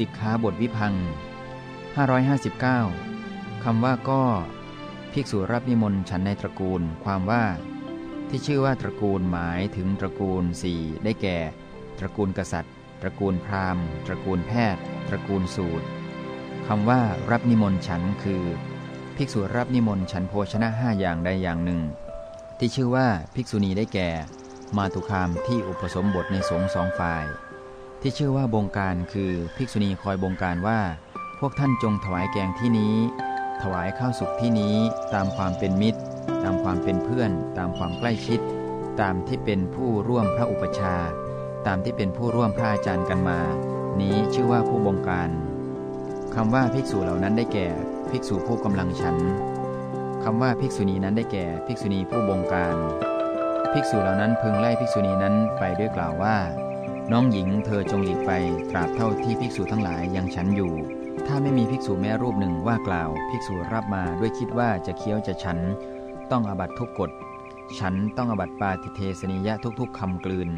สิกขาบทวิพัง559 คำว่าก็ ภิกษุรับนิมนต์ฉันในตระกูล ความว่า ที่ชื่อว่าตระกูลหมายถึงตระกูลสี่ได้แก่ ตระกูลกษัตริย์ ตระกูลพราหมณ์ ตระกูลแพทย์ ตระกูลสูตรคำว่ารับนิมนต์ฉันคือ ภิกษุรับนิมนต์ฉันโภชนะห้าอย่างใดอย่างหนึ่ง ที่ชื่อว่าภิกษุณีได้แก่ มาตุคามที่อุปสมบทในสงฆ์สองฝ่าย ที่ชื่อว่าบงการคือภิกษุณีคอยบงการว่า พวกท่านจงถวายแกงที่นี้ ถวายข้าวสุกที่นี้ตามความเป็นมิตร ตามความเป็นเพื่อน ตามความใกล้ชิด ตามที่เป็นผู้ร่วมพระอุปชา ตามที่เป็นผู้ร่วมพระอาจารย์กันมา นี้ชื่อว่าผู้บงการคำว่าภิกษุเหล่านั้นได้แก่ภิกษุผู้กำลังฉันคำว่าภิกษุณีนั้นได้แก่ภิกษุณีผู้บงการ ภิกษุเหล่านั้นพึงไล่ภิกษุณีนั้นไปด้วยกล่าวว่า น้องหญิงเธอจงหลีกไปตราบเท่าที่ภิกษุทั้งหลายยังฉันอยู่ ถ้าไม่มีภิกษุแม่รูปหนึ่งว่ากล่าว ภิกษุรับมาด้วยคิดว่าจะเคี้ยวจะฉัน ต้องอบัตทุกกฎ ฉันต้องอบัตปาติเทสนิยะทุกๆคำกลืน